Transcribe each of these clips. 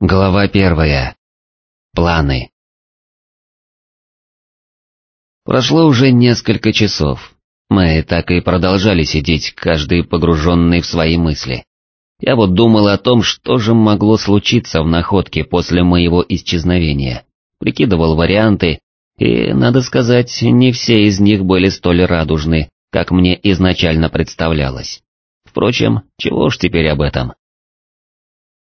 Глава первая. Планы. Прошло уже несколько часов. Мы так и продолжали сидеть, каждый погруженный в свои мысли. Я вот думал о том, что же могло случиться в находке после моего исчезновения. Прикидывал варианты, и, надо сказать, не все из них были столь радужны, как мне изначально представлялось. Впрочем, чего ж теперь об этом.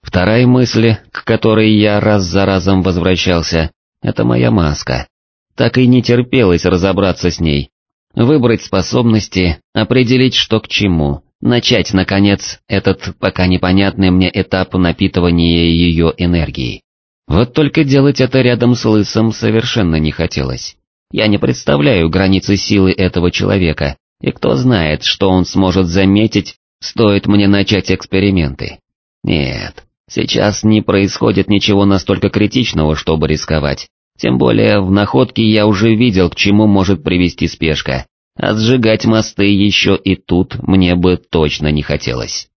Вторая мысль, к которой я раз за разом возвращался, это моя маска. Так и не терпелось разобраться с ней, выбрать способности, определить что к чему, начать, наконец, этот пока непонятный мне этап напитывания ее энергией. Вот только делать это рядом с Лысом совершенно не хотелось. Я не представляю границы силы этого человека, и кто знает, что он сможет заметить, стоит мне начать эксперименты. Нет, Сейчас не происходит ничего настолько критичного, чтобы рисковать. Тем более в находке я уже видел, к чему может привести спешка, а сжигать мосты еще и тут мне бы точно не хотелось.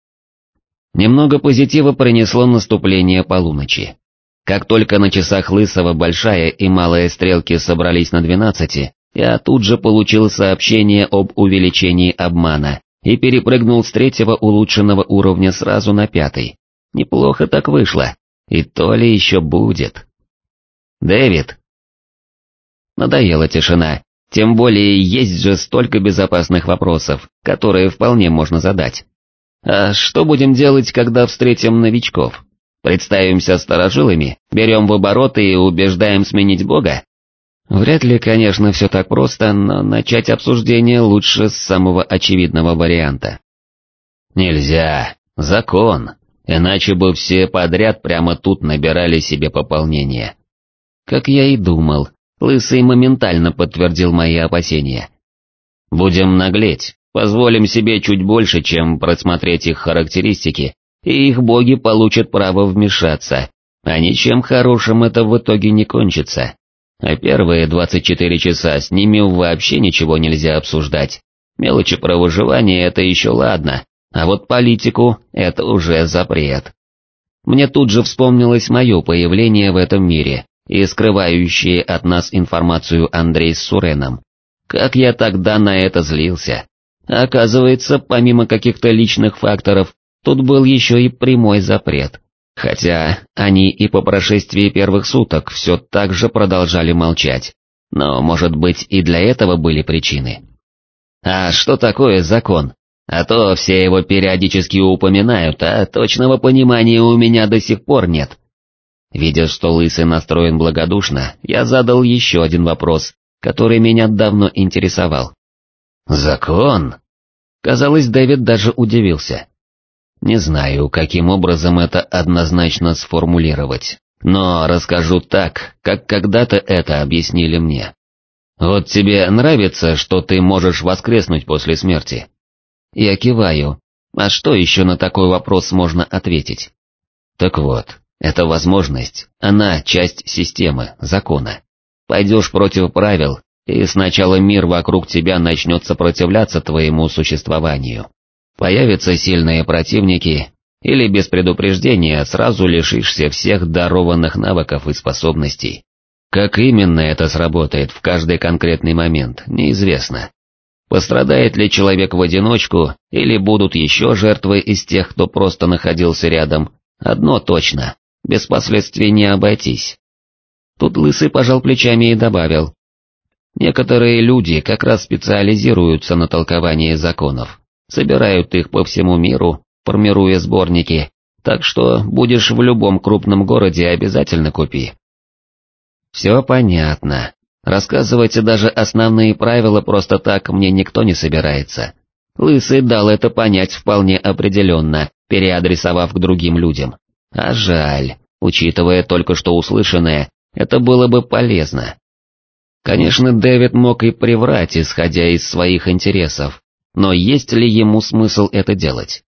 Немного позитива принесло наступление полуночи. Как только на часах Лысого большая и малая стрелки собрались на двенадцати, я тут же получил сообщение об увеличении обмана и перепрыгнул с третьего улучшенного уровня сразу на пятый, Неплохо так вышло. И то ли еще будет. Дэвид. Надоела тишина, тем более есть же столько безопасных вопросов, которые вполне можно задать. А что будем делать, когда встретим новичков? Представимся старожилами, берем в обороты и убеждаем сменить Бога? Вряд ли, конечно, все так просто, но начать обсуждение лучше с самого очевидного варианта. Нельзя, закон иначе бы все подряд прямо тут набирали себе пополнение. Как я и думал, Лысый моментально подтвердил мои опасения. Будем наглеть, позволим себе чуть больше, чем просмотреть их характеристики, и их боги получат право вмешаться, а ничем хорошим это в итоге не кончится. А первые 24 часа с ними вообще ничего нельзя обсуждать. Мелочи про выживание это еще ладно, а вот политику — это уже запрет. Мне тут же вспомнилось мое появление в этом мире и скрывающие от нас информацию Андрей с Суреном. Как я тогда на это злился. Оказывается, помимо каких-то личных факторов, тут был еще и прямой запрет. Хотя они и по прошествии первых суток все так же продолжали молчать. Но, может быть, и для этого были причины. А что такое закон? А то все его периодически упоминают, а точного понимания у меня до сих пор нет. Видя, что Лысый настроен благодушно, я задал еще один вопрос, который меня давно интересовал. «Закон?» Казалось, Дэвид даже удивился. Не знаю, каким образом это однозначно сформулировать, но расскажу так, как когда-то это объяснили мне. Вот тебе нравится, что ты можешь воскреснуть после смерти? Я киваю. А что еще на такой вопрос можно ответить? Так вот, эта возможность, она часть системы, закона. Пойдешь против правил, и сначала мир вокруг тебя начнет сопротивляться твоему существованию. Появятся сильные противники, или без предупреждения сразу лишишься всех дарованных навыков и способностей. Как именно это сработает в каждый конкретный момент, неизвестно. Пострадает ли человек в одиночку, или будут еще жертвы из тех, кто просто находился рядом, одно точно, без последствий не обойтись. Тут Лысый пожал плечами и добавил. Некоторые люди как раз специализируются на толковании законов, собирают их по всему миру, формируя сборники, так что будешь в любом крупном городе обязательно купи. Все понятно. Рассказывать даже основные правила просто так мне никто не собирается. Лысый дал это понять вполне определенно, переадресовав к другим людям. А жаль, учитывая только что услышанное, это было бы полезно. Конечно, Дэвид мог и приврать, исходя из своих интересов, но есть ли ему смысл это делать?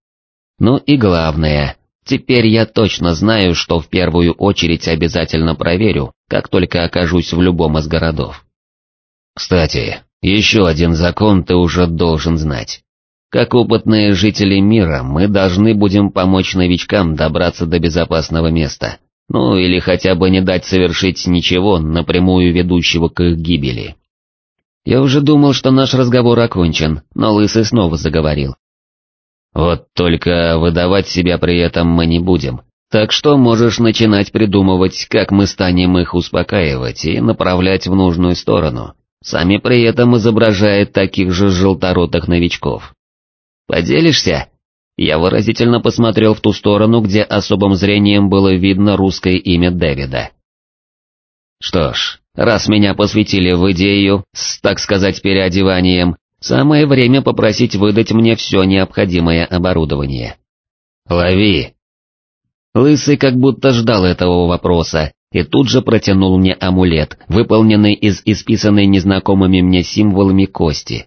Ну и главное, теперь я точно знаю, что в первую очередь обязательно проверю, как только окажусь в любом из городов. Кстати, еще один закон ты уже должен знать. Как опытные жители мира, мы должны будем помочь новичкам добраться до безопасного места, Ну или хотя бы не дать совершить ничего, напрямую ведущего к их гибели. Я уже думал, что наш разговор окончен, но Лысый снова заговорил. Вот только выдавать себя при этом мы не будем, так что можешь начинать придумывать, как мы станем их успокаивать и направлять в нужную сторону, сами при этом изображая таких же желторотых новичков. Поделишься? Я выразительно посмотрел в ту сторону, где особым зрением было видно русское имя Дэвида. Что ж, раз меня посвятили в идею с, так сказать, переодеванием, самое время попросить выдать мне все необходимое оборудование. «Лови!» Лысый как будто ждал этого вопроса, и тут же протянул мне амулет, выполненный из исписанной незнакомыми мне символами кости.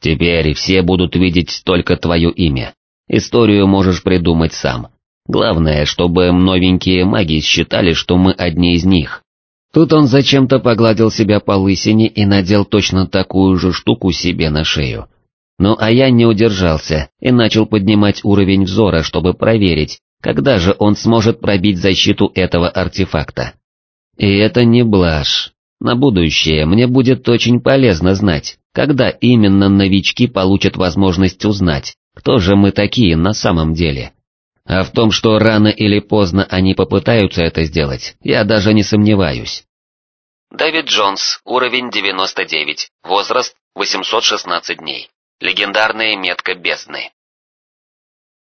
«Теперь все будут видеть только твое имя. Историю можешь придумать сам. Главное, чтобы новенькие маги считали, что мы одни из них. Тут он зачем-то погладил себя по лысине и надел точно такую же штуку себе на шею. Ну а я не удержался и начал поднимать уровень взора, чтобы проверить, когда же он сможет пробить защиту этого артефакта. И это не блажь. На будущее мне будет очень полезно знать, когда именно новички получат возможность узнать, кто же мы такие на самом деле. А в том, что рано или поздно они попытаются это сделать, я даже не сомневаюсь. Дэвид Джонс, уровень 99, возраст 816 дней. Легендарная метка бездны.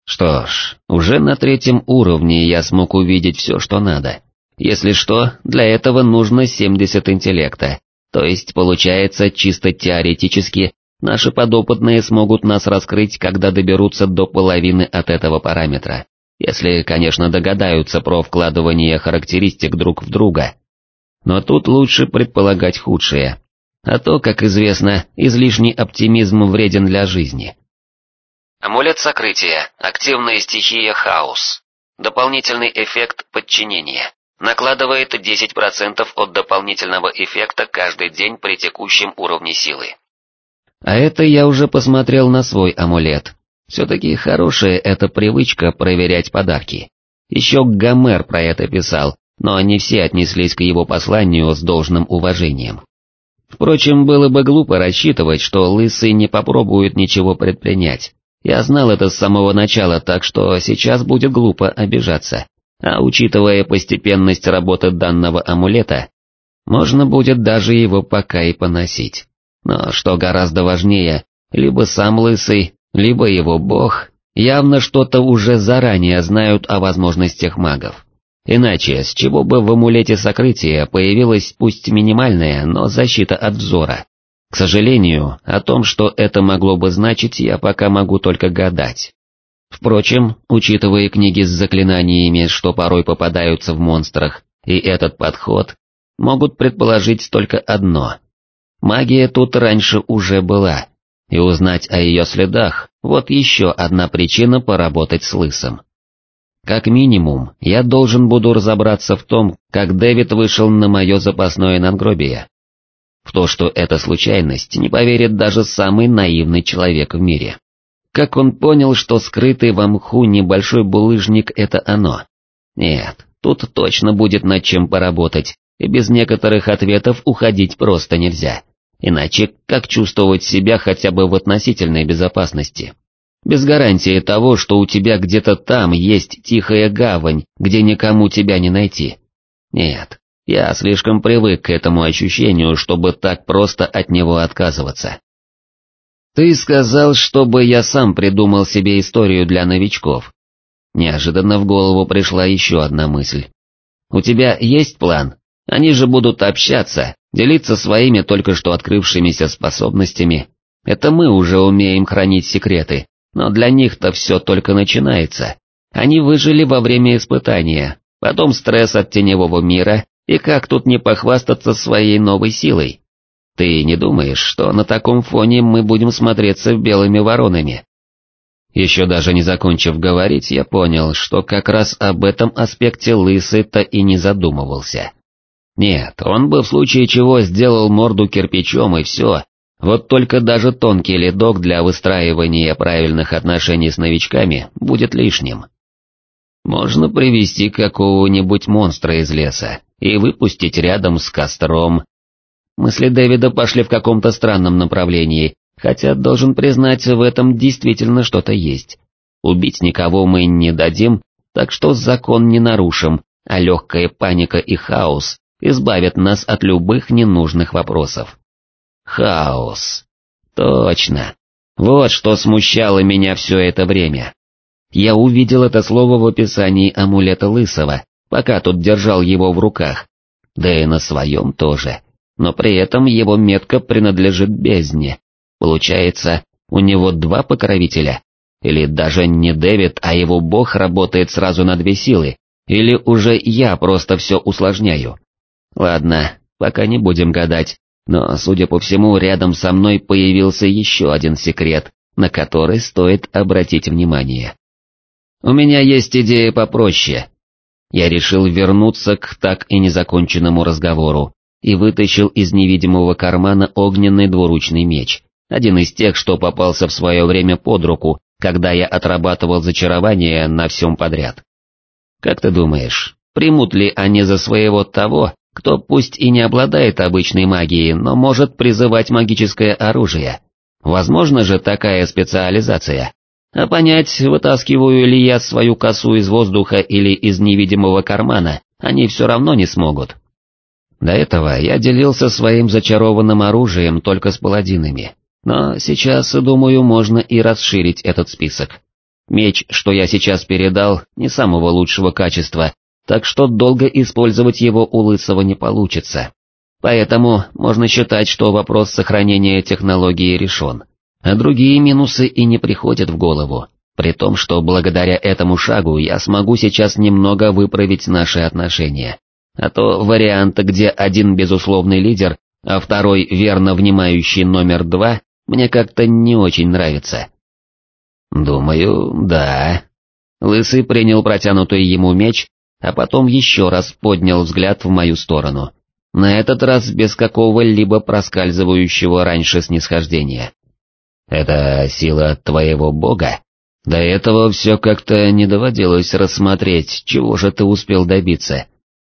Что ж, уже на третьем уровне я смог увидеть все, что надо. Если что, для этого нужно 70 интеллекта, то есть получается чисто теоретически Наши подопытные смогут нас раскрыть, когда доберутся до половины от этого параметра, если, конечно, догадаются про вкладывание характеристик друг в друга. Но тут лучше предполагать худшее. А то, как известно, излишний оптимизм вреден для жизни. Амулет сокрытия, активная стихия хаос. Дополнительный эффект подчинения. Накладывает 10% от дополнительного эффекта каждый день при текущем уровне силы. А это я уже посмотрел на свой амулет. Все-таки хорошая эта привычка проверять подарки. Еще Гомер про это писал, но не все отнеслись к его посланию с должным уважением. Впрочем, было бы глупо рассчитывать, что Лысый не попробует ничего предпринять. Я знал это с самого начала, так что сейчас будет глупо обижаться. А учитывая постепенность работы данного амулета, можно будет даже его пока и поносить. Но что гораздо важнее, либо сам Лысый, либо его бог, явно что-то уже заранее знают о возможностях магов. Иначе, с чего бы в амулете сокрытия появилась пусть минимальная, но защита от взора? К сожалению, о том, что это могло бы значить, я пока могу только гадать. Впрочем, учитывая книги с заклинаниями, что порой попадаются в монстрах, и этот подход, могут предположить только одно Магия тут раньше уже была, и узнать о ее следах – вот еще одна причина поработать с Лысым. Как минимум, я должен буду разобраться в том, как Дэвид вышел на мое запасное надгробие. В то, что это случайность, не поверит даже самый наивный человек в мире. Как он понял, что скрытый в мху небольшой булыжник — это оно? Нет, тут точно будет над чем поработать, и без некоторых ответов уходить просто нельзя. Иначе как чувствовать себя хотя бы в относительной безопасности? Без гарантии того, что у тебя где-то там есть тихая гавань, где никому тебя не найти. Нет, я слишком привык к этому ощущению, чтобы так просто от него отказываться. Ты сказал, чтобы я сам придумал себе историю для новичков. Неожиданно в голову пришла еще одна мысль. У тебя есть план? Они же будут общаться, делиться своими только что открывшимися способностями. Это мы уже умеем хранить секреты, но для них-то все только начинается. Они выжили во время испытания, потом стресс от теневого мира, и как тут не похвастаться своей новой силой? Ты не думаешь, что на таком фоне мы будем смотреться белыми воронами? Еще даже не закончив говорить, я понял, что как раз об этом аспекте Лысый-то и не задумывался. Нет, он бы в случае чего сделал морду кирпичом и все, вот только даже тонкий ледок для выстраивания правильных отношений с новичками будет лишним. Можно привести какого-нибудь монстра из леса и выпустить рядом с костром. Мысли Дэвида пошли в каком-то странном направлении, хотя, должен признать, в этом действительно что-то есть. Убить никого мы не дадим, так что закон не нарушим, а легкая паника и хаос избавят нас от любых ненужных вопросов. Хаос. Точно. Вот что смущало меня все это время. Я увидел это слово в описании амулета Лысого, пока тот держал его в руках, да и на своем тоже, но при этом его метка принадлежит бездне. Получается, у него два покровителя, или даже не Дэвид, а его бог работает сразу на две силы, или уже я просто все усложняю. Ладно, пока не будем гадать, но, судя по всему, рядом со мной появился еще один секрет, на который стоит обратить внимание. У меня есть идея попроще. Я решил вернуться к так и незаконченному разговору и вытащил из невидимого кармана огненный двуручный меч, один из тех, что попался в свое время под руку, когда я отрабатывал зачарование на всем подряд. Как ты думаешь, примут ли они за своего того, кто пусть и не обладает обычной магией, но может призывать магическое оружие. Возможно же такая специализация. А понять, вытаскиваю ли я свою косу из воздуха или из невидимого кармана, они все равно не смогут. До этого я делился своим зачарованным оружием только с паладинами, но сейчас, думаю, можно и расширить этот список. Меч, что я сейчас передал, не самого лучшего качества, так что долго использовать его у Лысого не получится. Поэтому можно считать, что вопрос сохранения технологии решен. А другие минусы и не приходят в голову, при том, что благодаря этому шагу я смогу сейчас немного выправить наши отношения. А то вариант, где один безусловный лидер, а второй верно внимающий номер два, мне как-то не очень нравится. Думаю, да. Лысый принял протянутый ему меч а потом еще раз поднял взгляд в мою сторону. На этот раз без какого-либо проскальзывающего раньше снисхождения. «Это сила твоего бога?» До этого все как-то не доводилось рассмотреть, чего же ты успел добиться.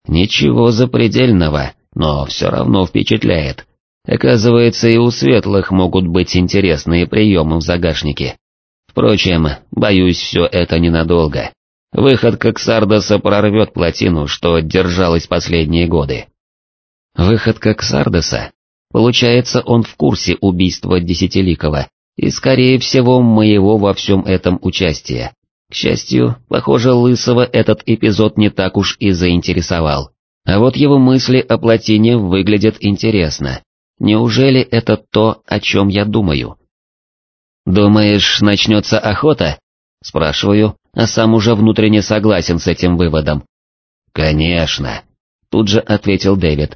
Ничего запредельного, но все равно впечатляет. Оказывается, и у светлых могут быть интересные приемы в загашнике. Впрочем, боюсь, все это ненадолго. Выходка Ксардоса прорвет плотину, что держалась последние годы. Выходка Ксардоса? Получается, он в курсе убийства Десятиликова, и, скорее всего, моего во всем этом участия. К счастью, похоже, Лысого этот эпизод не так уж и заинтересовал. А вот его мысли о плотине выглядят интересно. Неужели это то, о чем я думаю? «Думаешь, начнется охота?» Спрашиваю, а сам уже внутренне согласен с этим выводом. «Конечно», — тут же ответил Дэвид.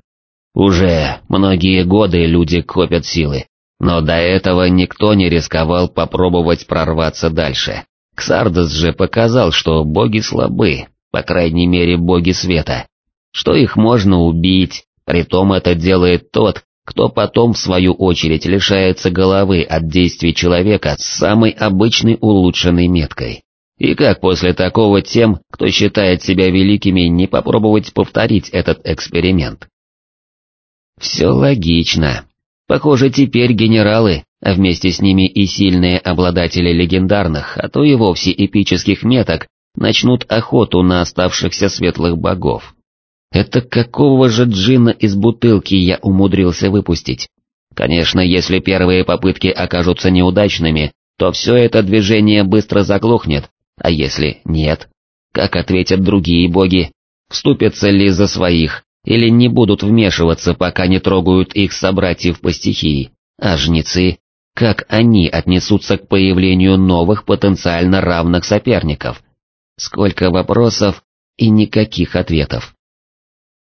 «Уже многие годы люди копят силы, но до этого никто не рисковал попробовать прорваться дальше. Ксардос же показал, что боги слабы, по крайней мере боги света, что их можно убить, притом это делает тот, кто потом в свою очередь лишается головы от действий человека с самой обычной улучшенной меткой. И как после такого тем, кто считает себя великими, не попробовать повторить этот эксперимент? Все логично. Похоже, теперь генералы, а вместе с ними и сильные обладатели легендарных, а то и вовсе эпических меток, начнут охоту на оставшихся светлых богов. Это какого же джина из бутылки я умудрился выпустить? Конечно, если первые попытки окажутся неудачными, то все это движение быстро заглохнет, а если нет? Как ответят другие боги? Вступятся ли за своих, или не будут вмешиваться, пока не трогают их собратьев по стихии? А жнецы? Как они отнесутся к появлению новых потенциально равных соперников? Сколько вопросов и никаких ответов.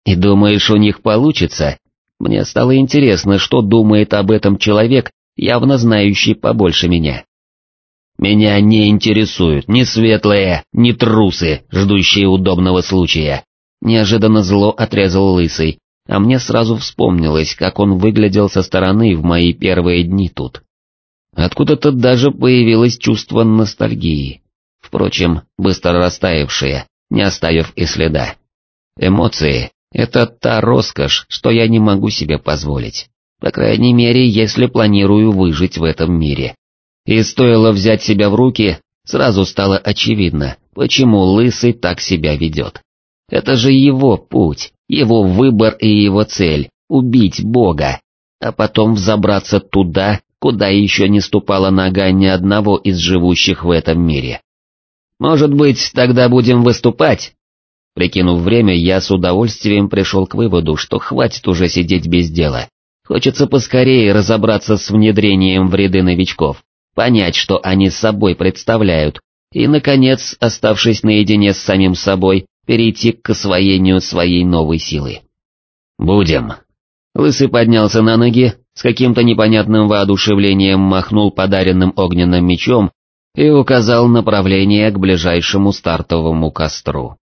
И думаешь, у них получится? Мне стало интересно, что думает об этом человек, явно знающий побольше меня. Меня не интересуют ни светлые, ни трусы, ждущие удобного случая. Неожиданно зло отрезал лысый, а мне сразу вспомнилось, как он выглядел со стороны в мои первые дни тут. Откуда-то даже появилось чувство ностальгии. впрочем, быстро растаявшие, не оставив и следа. Эмоции — это та роскошь, что я не могу себе позволить. По крайней мере, если планирую выжить в этом мире. И стоило взять себя в руки, сразу стало очевидно, почему Лысый так себя ведет. Это же его путь, его выбор и его цель — убить Бога, а потом взобраться туда, куда еще не ступала нога ни одного из живущих в этом мире. Может быть, тогда будем выступать? Прикинув время, я с удовольствием пришел к выводу, что хватит уже сидеть без дела. Хочется поскорее разобраться с внедрением в ряды новичков, понять, что они собой представляют, и, наконец, оставшись наедине с самим собой, перейти к освоению своей новой силы. «Будем». Лысый поднялся на ноги, с каким-то непонятным воодушевлением махнул подаренным огненным мечом и указал направление к ближайшему стартовому костру.